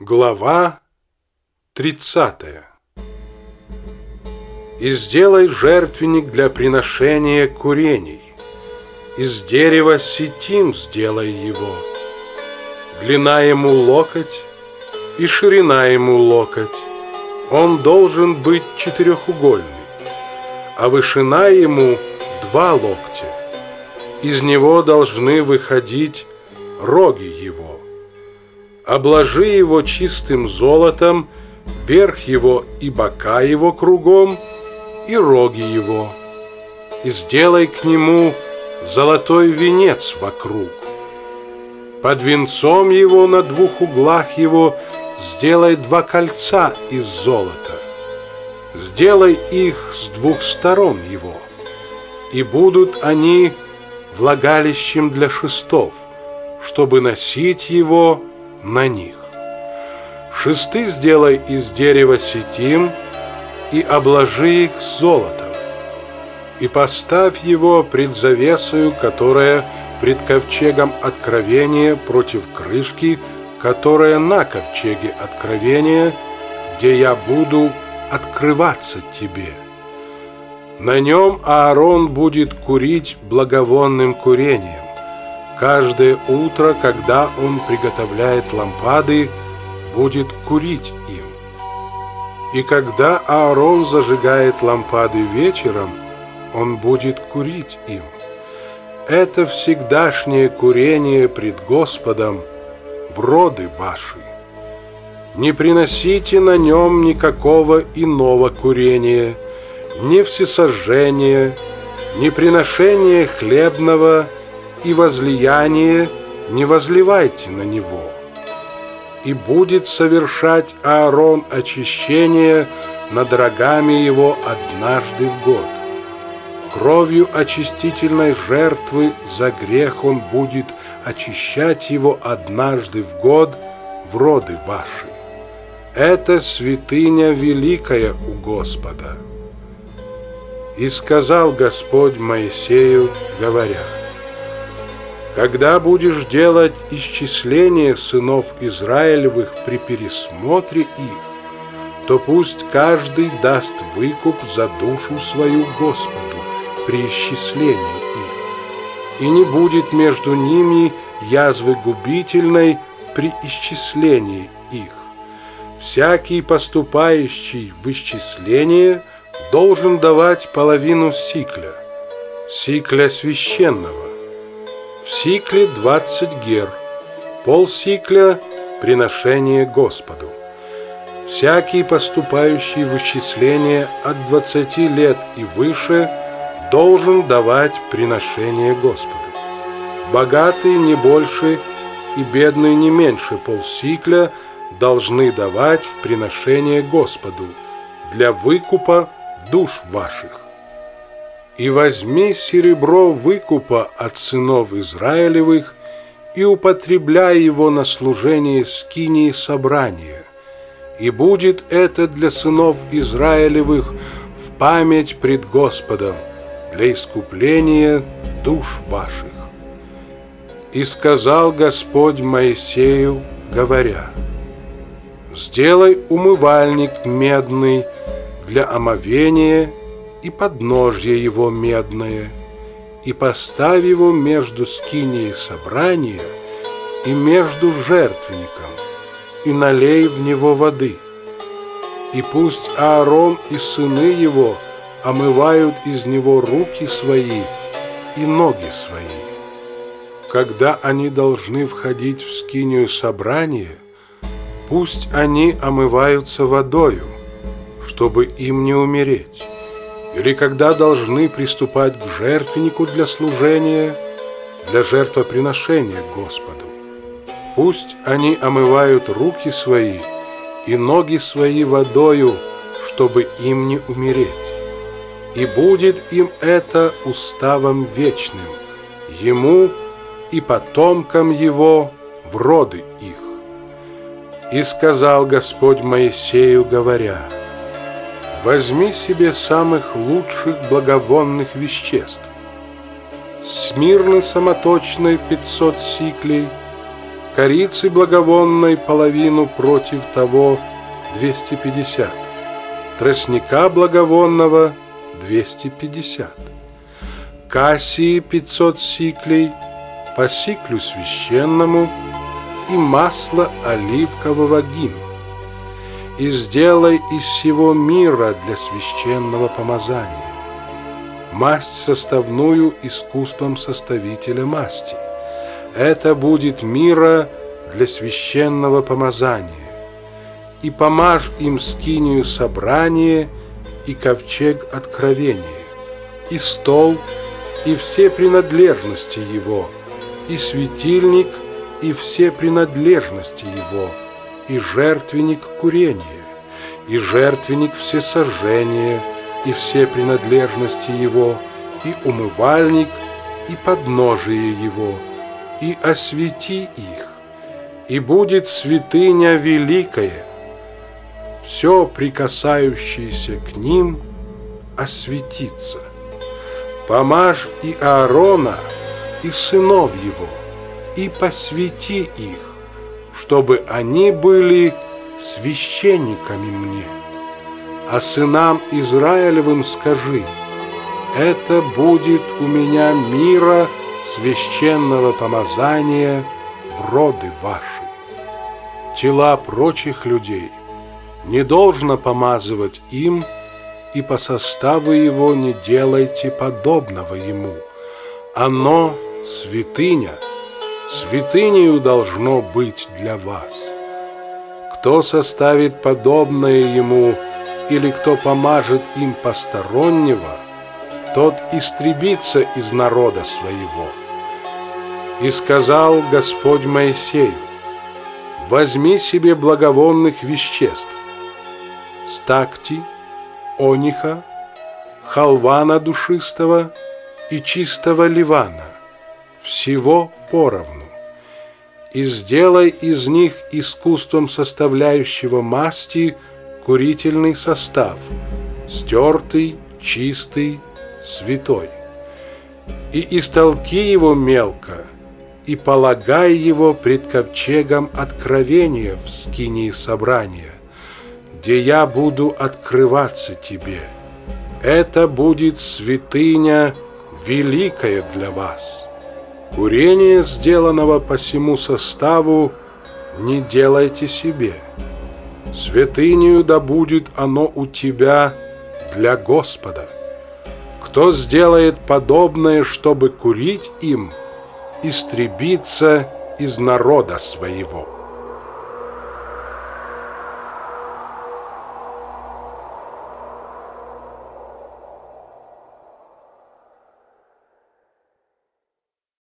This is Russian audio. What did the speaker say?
Глава 30 И сделай жертвенник для приношения курений. Из дерева сетим сделай его. Длина ему локоть и ширина ему локоть. Он должен быть четырехугольный, а вышина ему два локтя. Из него должны выходить роги его обложи его чистым золотом, верх его и бока его кругом, и роги его, и сделай к нему золотой венец вокруг. Под венцом его на двух углах его сделай два кольца из золота. Сделай их с двух сторон его, и будут они влагалищем для шестов, чтобы носить его на них. Шесты сделай из дерева сетим и обложи их золотом, и поставь его пред завесою, которая пред ковчегом откровения против крышки, которая на ковчеге откровения, где я буду открываться тебе. На нем Аарон будет курить благовонным курением Каждое утро, когда он приготовляет лампады, будет курить им. И когда Аарон зажигает лампады вечером, он будет курить им. Это всегдашнее курение пред Господом в роды ваши. Не приносите на нем никакого иного курения, ни всесожжения, ни приношения хлебного, и возлияние не возливайте на него. И будет совершать Аарон очищение над рогами его однажды в год. Кровью очистительной жертвы за грех он будет очищать его однажды в год в роды ваши. Это святыня великая у Господа. И сказал Господь Моисею, говоря, когда будешь делать исчисление сынов Израилевых при пересмотре их, то пусть каждый даст выкуп за душу свою Господу при исчислении их, и не будет между ними язвы губительной при исчислении их. Всякий поступающий в исчисление должен давать половину сикля, сикля священного, в сикле 20 гер, пол сикля – приношение Господу. Всякий, поступающий в исчисление от 20 лет и выше, должен давать приношение Господу. Богатый не больше и бедный не меньше полсикля должны давать в приношение Господу для выкупа душ ваших. И возьми серебро выкупа от сынов Израилевых и употребляй его на служение скинии собрания. И будет это для сынов Израилевых в память пред Господом, для искупления душ ваших. И сказал Господь Моисею, говоря, «Сделай умывальник медный для омовения и подножье его медное, и поставь его между скинией собрания и между жертвенником, и налей в него воды. И пусть Аарон и сыны его омывают из него руки свои и ноги свои. Когда они должны входить в скинию собрания, пусть они омываются водою, чтобы им не умереть или когда должны приступать к жертвеннику для служения, для жертвоприношения Господу. Пусть они омывают руки свои и ноги свои водою, чтобы им не умереть. И будет им это уставом вечным, ему и потомкам его в роды их. И сказал Господь Моисею, говоря, Возьми себе самых лучших благовонных веществ. Смирно самоточной 500 сиклей корицы благовонной половину против того 250, тростника благовонного 250, кассии 500 сиклей, по сиклю священному и масло оливкового гин. И сделай из всего мира для священного помазания масть составную искусством составителя масти. Это будет мира для священного помазания. И помажь им скинию собрание и ковчег откровения, и стол, и все принадлежности его, и светильник, и все принадлежности его, и жертвенник курения, и жертвенник всесожжения, и все принадлежности его, и умывальник, и подножие его, и освети их, и будет святыня великая, все прикасающееся к ним осветится. Помажь и Аарона, и сынов его, и посвяти их, чтобы они были священниками мне а сынам Израилевым скажи, это будет у меня мира священного помазания в роды ваши. Тела прочих людей не должно помазывать им, и по составу его не делайте подобного ему. Оно святыня, святынею должно быть для вас. Кто составит подобное ему – или кто помажет им постороннего, тот истребится из народа своего. И сказал Господь Моисею, возьми себе благовонных веществ, стакти, ониха, халвана душистого и чистого ливана, всего поровну, и сделай из них искусством составляющего масти – курительный состав, стертый, чистый, святой. И истолки его мелко, и полагай его пред ковчегом откровения в скинии собрания, где я буду открываться тебе. Это будет святыня великая для вас. Курение, сделанного по всему составу, не делайте себе – святынею да будет оно у тебя для Господа. Кто сделает подобное, чтобы курить им, истребиться из народа своего».